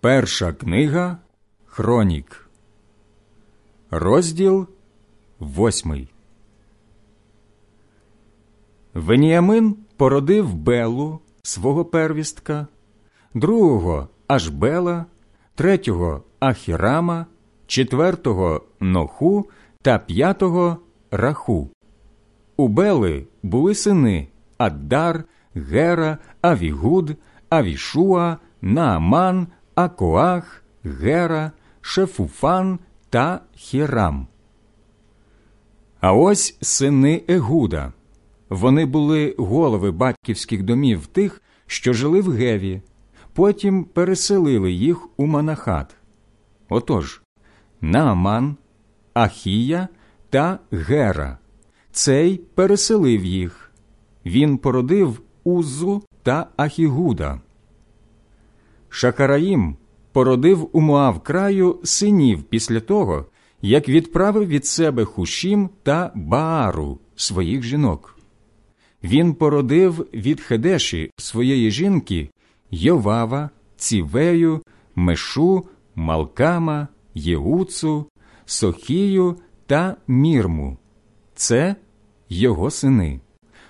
Перша книга Хронік, розділ восьмий. Веніамин породив Белу, свого первістка, другого Ашбела, третього Ахірама, четвертого Ноху та п'ятого Раху. У Бели були сини Аддар, Гера, Авігуд, Авішуа, Нааман, Ахоах, Гера, Шефуфан та Хірам. А ось сини Егуда. Вони були голови батьківських домів тих, що жили в Геві, потім переселили їх у Манахат. Отож, Нааман, Ахія та Гера. Цей переселив їх. Він породив Узу та Ахігуда. Шакараїм породив у Моав краю синів після того, як відправив від себе Хушім та Баару своїх жінок. Він породив від Хедеші своєї жінки Йовава, Цівею, Мешу, Малкама, Єуцу, Сохію та Мірму. Це його сини,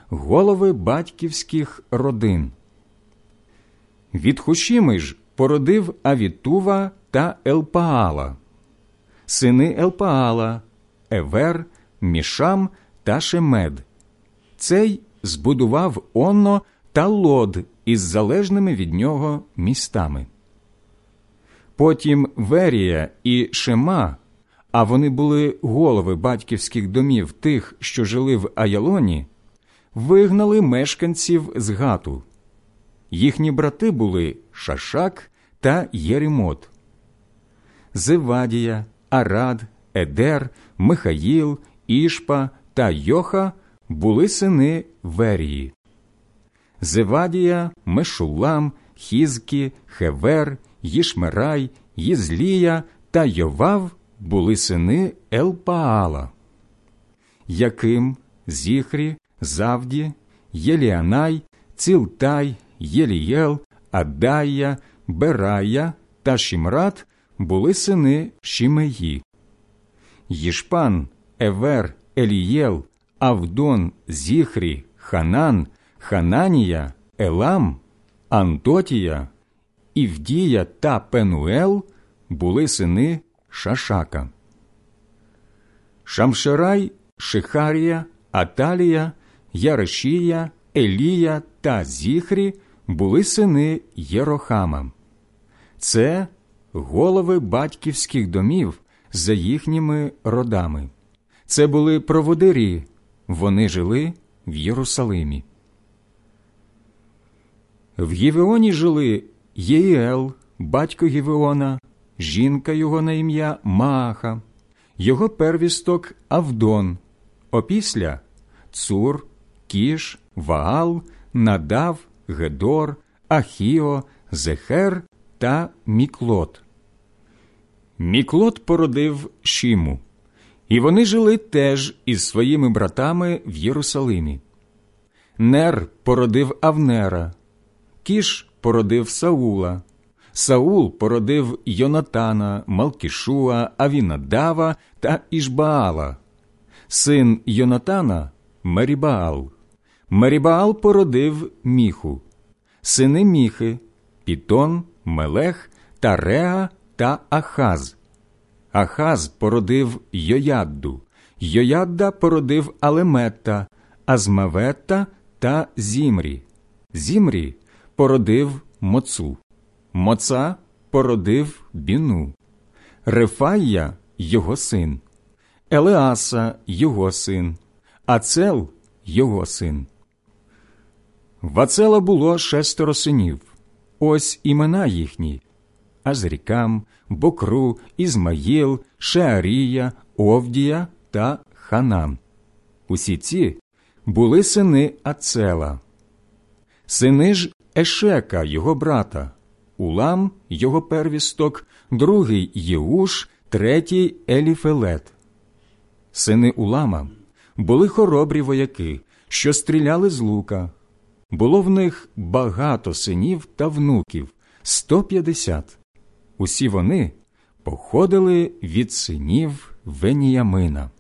голови батьківських родин. Від Хушіми ж породив Авітува та Елпаала, сини Елпаала, Евер, Мішам та Шемед. Цей збудував Онно та Лод із залежними від нього містами. Потім Верія і Шема, а вони були голови батьківських домів тих, що жили в Аялоні, вигнали мешканців з Гату. Їхні брати були Шашак та Єремот, Зевадія, Арад, Едер, Михаїл, Ішпа та Йоха були сини Верії. Зевадія, Мешулам, Хізкі, Хевер, Їшмерай, Їзлія та Йовав були сини Елпаала. Яким, Зіхрі, Завді, Єліанай, Цілтай, Єлієл, Адая, Берая та Шімрат були сини Шімеї. Їшпан, Евер, Елієл, Авдон, Зіхрі, Ханан, Хананія, Елам, Антотія, Івдія та Пенуел були сини Шашака. Шамшерай, Шихарія, Аталія, Ярешія, Елія та Зіхрі були сини Єрохама. Це голови батьківських домів за їхніми родами. Це були проводирі, вони жили в Єрусалимі. В Євеоні жили Єїел, батько Євеона, жінка його на ім'я Мааха, його первісток Авдон, опісля Цур, Кіш, Ваал, Надав, Гедор, Ахіо, Зехер та Міклот. Міклот породив Шіму, і вони жили теж із своїми братами в Єрусалимі. Нер породив Авнера, Кіш породив Саула, Саул породив Йонатана, Малкішуа, Авінадава та Ішбаала, син Йонатана Мерібаал. Мерібаал породив міху, сини міхи, Пітон, Мелех, Тареа та Ахаз. Ахаз породив Йоядду, Йоядда породив Алеметта, Азмаветта та Зімрі. Зімрі породив Моцу. Моца породив Біну, Рефая його син, Елеаса його син, Ацел його син. В Ацела було шестеро синів. Ось імена їхні Азрікам, Бокру, Ізмаїл, Шеарія, Овдія та Ханам. Усі ці були сини Ацела. Сини ж Ешека, його брата, Улам, його первісток, другий Єуш, третій Еліфелет. Сини Улама були хоробрі вояки, що стріляли з лука. Було в них багато синів та внуків сто п'ятдесят. Усі вони походили від синів Веніямина.